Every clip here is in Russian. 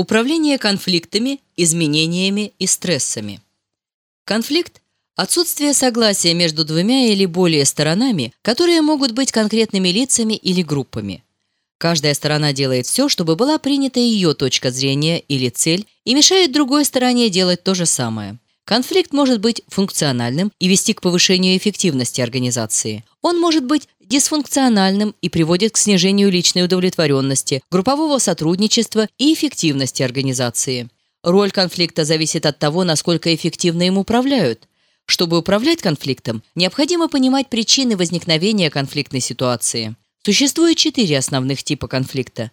Управление конфликтами, изменениями и стрессами. Конфликт – отсутствие согласия между двумя или более сторонами, которые могут быть конкретными лицами или группами. Каждая сторона делает все, чтобы была принята ее точка зрения или цель и мешает другой стороне делать то же самое. Конфликт может быть функциональным и вести к повышению эффективности организации. Он может быть дисфункциональным и приводит к снижению личной удовлетворенности, группового сотрудничества и эффективности организации. Роль конфликта зависит от того, насколько эффективно им управляют. Чтобы управлять конфликтом, необходимо понимать причины возникновения конфликтной ситуации. Существует четыре основных типа конфликта.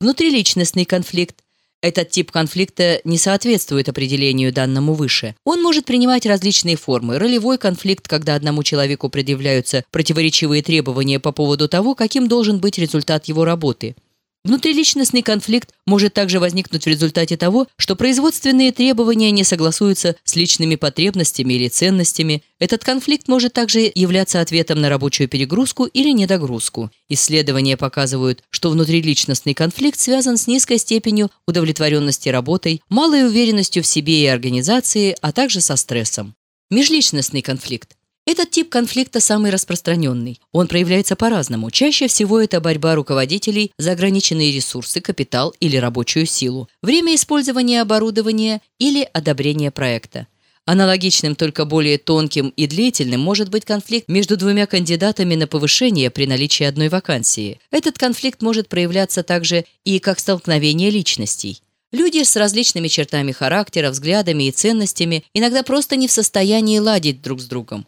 Внутриличностный конфликт. Этот тип конфликта не соответствует определению данному выше. Он может принимать различные формы. Ролевой конфликт, когда одному человеку предъявляются противоречивые требования по поводу того, каким должен быть результат его работы – Внутриличностный конфликт может также возникнуть в результате того, что производственные требования не согласуются с личными потребностями или ценностями. Этот конфликт может также являться ответом на рабочую перегрузку или недогрузку. Исследования показывают, что внутриличностный конфликт связан с низкой степенью удовлетворенности работой, малой уверенностью в себе и организации, а также со стрессом. Межличностный конфликт этот тип конфликта самый распространенный. Он проявляется по-разному. Чаще всего это борьба руководителей за ограниченные ресурсы, капитал или рабочую силу, время использования оборудования или одобрение проекта. Аналогичным, только более тонким и длительным может быть конфликт между двумя кандидатами на повышение при наличии одной вакансии. Этот конфликт может проявляться также и как столкновение личностей. Люди с различными чертами характера, взглядами и ценностями иногда просто не в состоянии ладить друг с другом.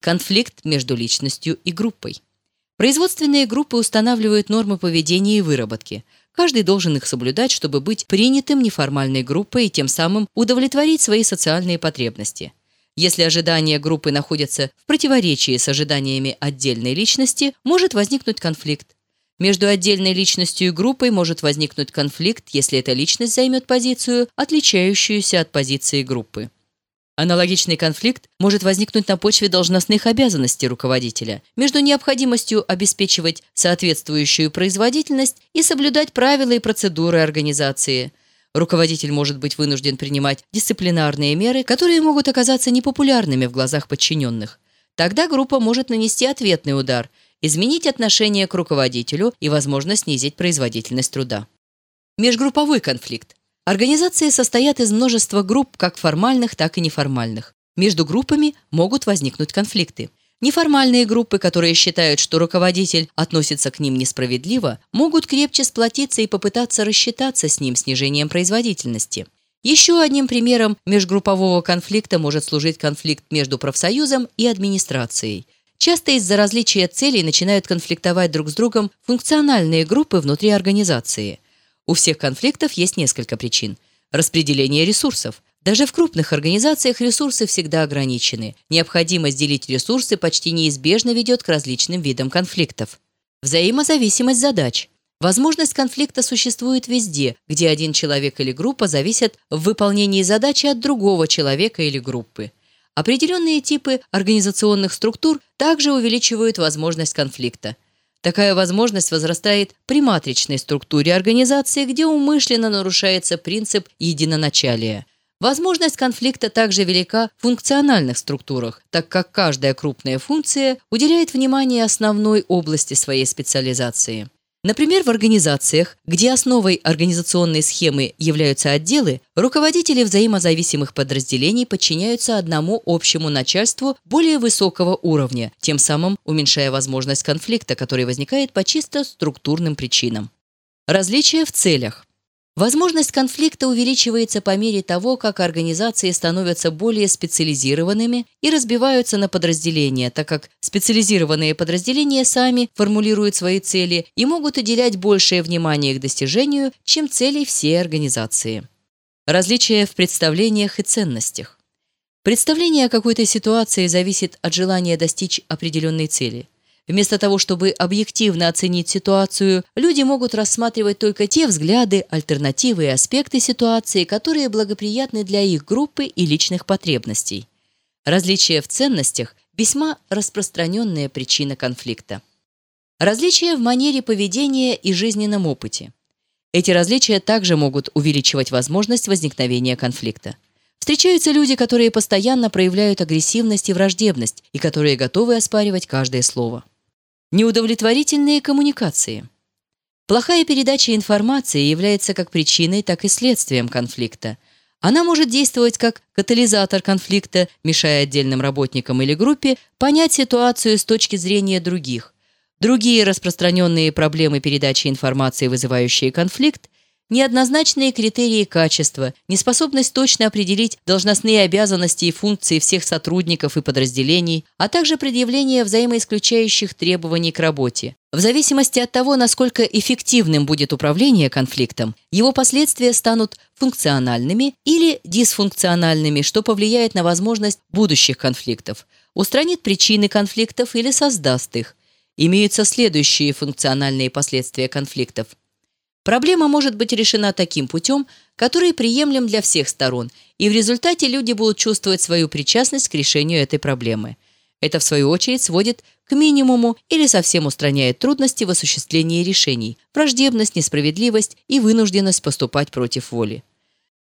Конфликт между личностью и группой. Производственные группы устанавливают нормы поведения и выработки. Каждый должен их соблюдать, чтобы быть принятым неформальной группой и тем самым удовлетворить свои социальные потребности. Если ожидания группы находятся в противоречии с ожиданиями отдельной личности, может возникнуть конфликт. Между отдельной личностью и группой может возникнуть конфликт, если эта личность займет позицию, отличающуюся от позиции группы. Аналогичный конфликт может возникнуть на почве должностных обязанностей руководителя между необходимостью обеспечивать соответствующую производительность и соблюдать правила и процедуры организации. Руководитель может быть вынужден принимать дисциплинарные меры, которые могут оказаться непопулярными в глазах подчиненных. Тогда группа может нанести ответный удар, изменить отношение к руководителю и, возможно, снизить производительность труда. Межгрупповой конфликт. Организации состоят из множества групп, как формальных, так и неформальных. Между группами могут возникнуть конфликты. Неформальные группы, которые считают, что руководитель относится к ним несправедливо, могут крепче сплотиться и попытаться рассчитаться с ним снижением производительности. Еще одним примером межгруппового конфликта может служить конфликт между профсоюзом и администрацией. Часто из-за различия целей начинают конфликтовать друг с другом функциональные группы внутри организации – у всех конфликтов есть несколько причин. Распределение ресурсов. Даже в крупных организациях ресурсы всегда ограничены. Необходимость делить ресурсы почти неизбежно ведет к различным видам конфликтов. Взаимозависимость задач. Возможность конфликта существует везде, где один человек или группа зависят в выполнении задачи от другого человека или группы. Определенные типы организационных структур также увеличивают возможность конфликта – Такая возможность возрастает при матричной структуре организации, где умышленно нарушается принцип единоначалия. Возможность конфликта также велика в функциональных структурах, так как каждая крупная функция уделяет внимание основной области своей специализации. Например, в организациях, где основой организационной схемы являются отделы, руководители взаимозависимых подразделений подчиняются одному общему начальству более высокого уровня, тем самым уменьшая возможность конфликта, который возникает по чисто структурным причинам. Различия в целях. Возможность конфликта увеличивается по мере того, как организации становятся более специализированными и разбиваются на подразделения, так как специализированные подразделения сами формулируют свои цели и могут уделять большее внимание их достижению, чем целей всей организации. Различия в представлениях и ценностях. Представление о какой-то ситуации зависит от желания достичь определенной цели – Вместо того, чтобы объективно оценить ситуацию, люди могут рассматривать только те взгляды, альтернативы и аспекты ситуации, которые благоприятны для их группы и личных потребностей. Различия в ценностях – весьма распространенная причина конфликта. Различия в манере поведения и жизненном опыте. Эти различия также могут увеличивать возможность возникновения конфликта. Встречаются люди, которые постоянно проявляют агрессивность и враждебность и которые готовы оспаривать каждое слово. Неудовлетворительные коммуникации. Плохая передача информации является как причиной, так и следствием конфликта. Она может действовать как катализатор конфликта, мешая отдельным работникам или группе понять ситуацию с точки зрения других. Другие распространенные проблемы передачи информации, вызывающие конфликт, Неоднозначные критерии качества, неспособность точно определить должностные обязанности и функции всех сотрудников и подразделений, а также предъявление взаимоисключающих требований к работе. В зависимости от того, насколько эффективным будет управление конфликтом, его последствия станут функциональными или дисфункциональными, что повлияет на возможность будущих конфликтов, устранит причины конфликтов или создаст их. Имеются следующие функциональные последствия конфликтов – Проблема может быть решена таким путем, который приемлем для всех сторон, и в результате люди будут чувствовать свою причастность к решению этой проблемы. Это, в свою очередь, сводит к минимуму или совсем устраняет трудности в осуществлении решений, враждебность, несправедливость и вынужденность поступать против воли.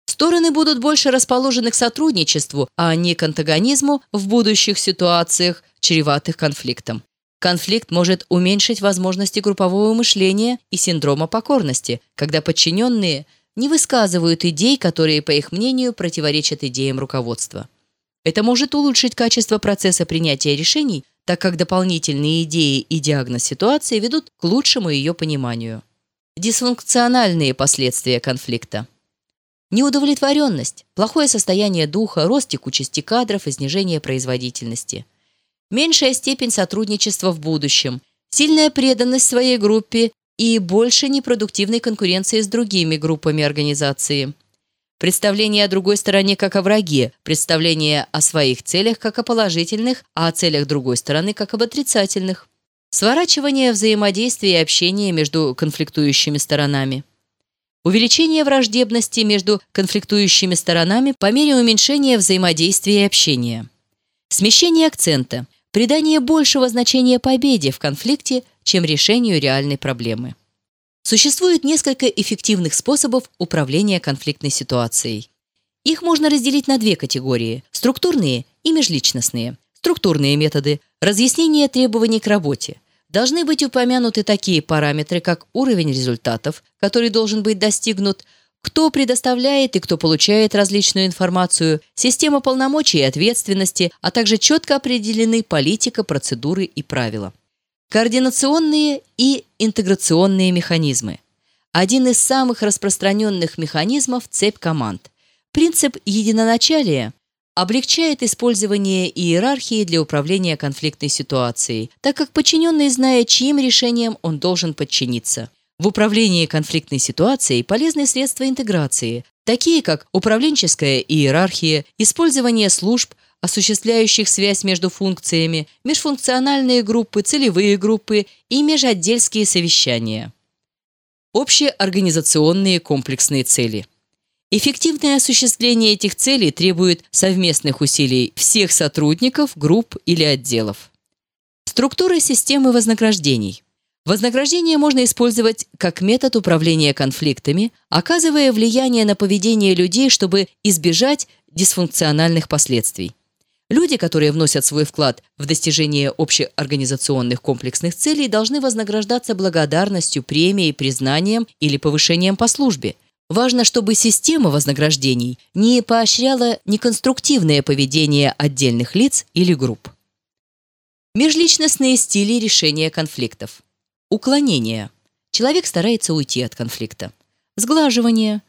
Стороны будут больше расположены к сотрудничеству, а не к антагонизму в будущих ситуациях, чреватых конфликтом. Конфликт может уменьшить возможности группового мышления и синдрома покорности, когда подчиненные не высказывают идей, которые, по их мнению, противоречат идеям руководства. Это может улучшить качество процесса принятия решений, так как дополнительные идеи и диагноз ситуации ведут к лучшему ее пониманию. Дисфункциональные последствия конфликта. Неудовлетворенность, плохое состояние духа, рост текучести кадров и снижение производительности – меньшая степень сотрудничества в будущем, сильная преданность своей группе и больше непродуктивной конкуренции с другими группами организации. Представление о другой стороне как о враге, представление о своих целях как о положительных, а о целях другой стороны как об отрицательных. Сворачивание взаимодействия и общения между конфликтующими сторонами. Увеличение враждебности между конфликтующими сторонами по мере уменьшения взаимодействия и общения. Смещение акцента придание большего значения победе в конфликте, чем решению реальной проблемы. Существует несколько эффективных способов управления конфликтной ситуацией. Их можно разделить на две категории – структурные и межличностные. Структурные методы – разъяснение требований к работе. Должны быть упомянуты такие параметры, как уровень результатов, который должен быть достигнут – кто предоставляет и кто получает различную информацию, система полномочий и ответственности, а также четко определены политика, процедуры и правила. Координационные и интеграционные механизмы. Один из самых распространенных механизмов – цепь команд. Принцип единоначалия облегчает использование иерархии для управления конфликтной ситуацией, так как подчиненный знает, чьим решением он должен подчиниться – в управлении конфликтной ситуацией полезны средства интеграции, такие как управленческая иерархия, использование служб, осуществляющих связь между функциями, межфункциональные группы, целевые группы и межотдельские совещания. Общие организационные комплексные цели. Эффективное осуществление этих целей требует совместных усилий всех сотрудников, групп или отделов. Структура системы вознаграждений – Вознаграждение можно использовать как метод управления конфликтами, оказывая влияние на поведение людей, чтобы избежать дисфункциональных последствий. Люди, которые вносят свой вклад в достижение общеорганизационных комплексных целей, должны вознаграждаться благодарностью, премией, признанием или повышением по службе. Важно, чтобы система вознаграждений не поощряла неконструктивное поведение отдельных лиц или групп. Межличностные стили решения конфликтов. Уклонение. Человек старается уйти от конфликта. Сглаживание.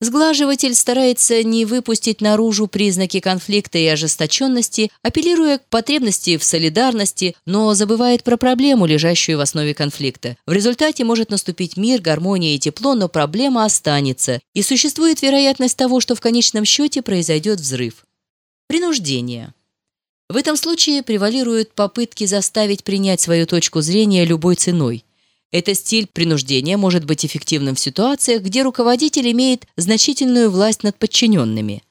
Сглаживатель старается не выпустить наружу признаки конфликта и ожесточенности, апеллируя к потребности в солидарности, но забывает про проблему, лежащую в основе конфликта. В результате может наступить мир, гармония и тепло, но проблема останется, и существует вероятность того, что в конечном счете произойдет взрыв. Принуждение. В этом случае превалируют попытки заставить принять свою точку зрения любой ценой. Этот стиль принуждения может быть эффективным в ситуациях, где руководитель имеет значительную власть над подчиненными.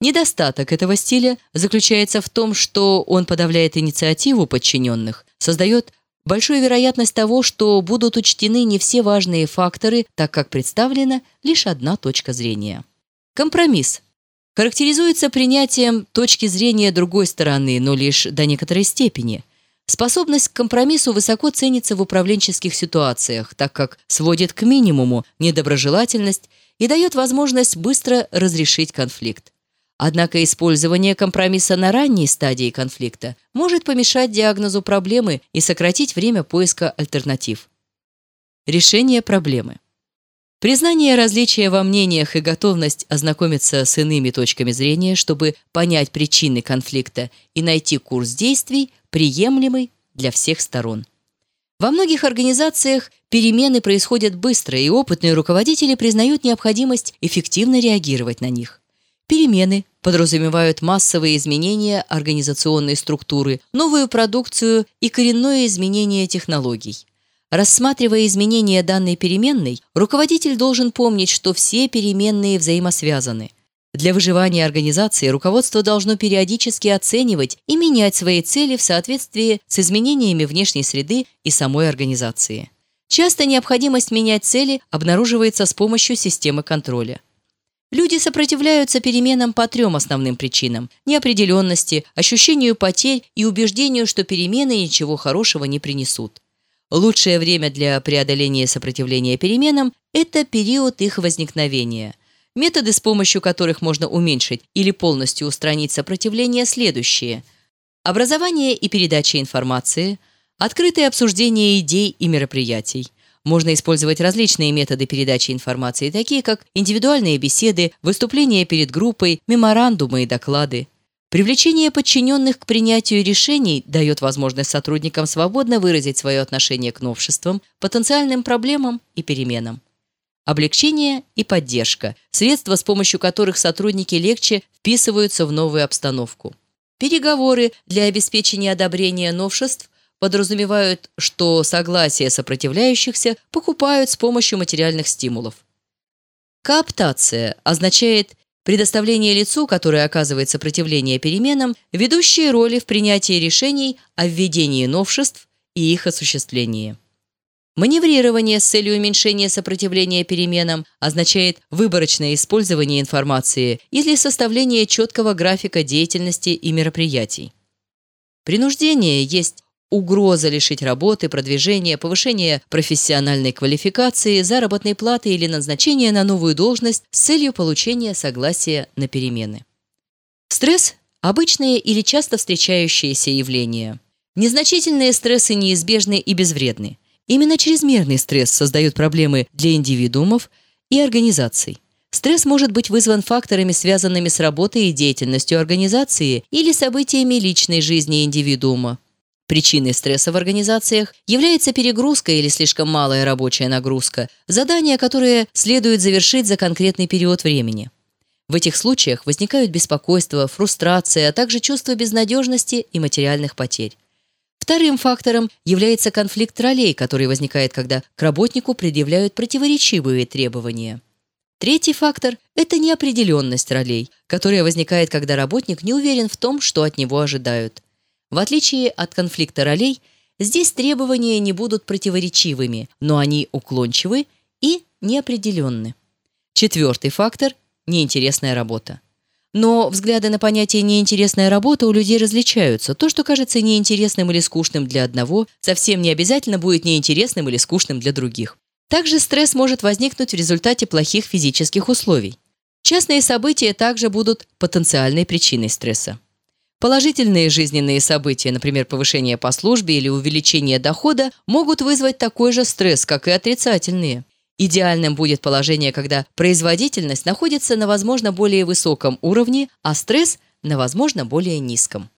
Недостаток этого стиля заключается в том, что он подавляет инициативу подчиненных, создает большая вероятность того, что будут учтены не все важные факторы, так как представлена лишь одна точка зрения. Компромисс характеризуется принятием точки зрения другой стороны, но лишь до некоторой степени. Способность к компромиссу высоко ценится в управленческих ситуациях, так как сводит к минимуму недоброжелательность и дает возможность быстро разрешить конфликт. Однако использование компромисса на ранней стадии конфликта может помешать диагнозу проблемы и сократить время поиска альтернатив. Решение проблемы. Признание различия во мнениях и готовность ознакомиться с иными точками зрения, чтобы понять причины конфликта и найти курс действий, приемлемый для всех сторон. Во многих организациях перемены происходят быстро, и опытные руководители признают необходимость эффективно реагировать на них. Перемены подразумевают массовые изменения организационной структуры, новую продукцию и коренное изменение технологий. Рассматривая изменения данной переменной, руководитель должен помнить, что все переменные взаимосвязаны. Для выживания организации руководство должно периодически оценивать и менять свои цели в соответствии с изменениями внешней среды и самой организации. Часто необходимость менять цели обнаруживается с помощью системы контроля. Люди сопротивляются переменам по трем основным причинам – неопределенности, ощущению потерь и убеждению, что перемены ничего хорошего не принесут. Лучшее время для преодоления сопротивления переменам – это период их возникновения. Методы, с помощью которых можно уменьшить или полностью устранить сопротивление, следующие. Образование и передача информации, открытое обсуждение идей и мероприятий, можно использовать различные методы передачи информации, такие как индивидуальные беседы, выступления перед группой, меморандумы и доклады. Привлечение подчиненных к принятию решений дает возможность сотрудникам свободно выразить свое отношение к новшествам, потенциальным проблемам и переменам. Облегчение и поддержка – средства, с помощью которых сотрудники легче вписываются в новую обстановку. Переговоры для обеспечения одобрения новшеств подразумевают, что согласие сопротивляющихся покупают с помощью материальных стимулов. Кооптация означает предоставление лицу, которое оказывает сопротивление переменам, ведущие роли в принятии решений о введении новшеств и их осуществлении. Маневрирование с целью уменьшения сопротивления переменам означает выборочное использование информации или составление четкого графика деятельности и мероприятий. Принуждение есть угроза лишить работы, продвижения, повышения профессиональной квалификации, заработной платы или назначения на новую должность с целью получения согласия на перемены. Стресс – обычное или часто встречающееся явление. Незначительные стрессы неизбежны и безвредны. Именно чрезмерный стресс создает проблемы для индивидуумов и организаций. Стресс может быть вызван факторами, связанными с работой и деятельностью организации или событиями личной жизни индивидуума, Причиной стресса в организациях является перегрузка или слишком малая рабочая нагрузка, задания, которые следует завершить за конкретный период времени. В этих случаях возникают беспокойство, фрустрация, а также чувство безнадежности и материальных потерь. Вторым фактором является конфликт ролей, который возникает, когда к работнику предъявляют противоречивые требования. Третий фактор – это неопределенность ролей, которая возникает, когда работник не уверен в том, что от него ожидают. В отличие от конфликта ролей, здесь требования не будут противоречивыми, но они уклончивы и неопределенны. Четвертый фактор – неинтересная работа. Но взгляды на понятие «неинтересная работа» у людей различаются. То, что кажется неинтересным или скучным для одного, совсем не обязательно будет неинтересным или скучным для других. Также стресс может возникнуть в результате плохих физических условий. Частные события также будут потенциальной причиной стресса. Положительные жизненные события, например, повышение по службе или увеличение дохода, могут вызвать такой же стресс, как и отрицательные. Идеальным будет положение, когда производительность находится на, возможно, более высоком уровне, а стресс – на, возможно, более низком.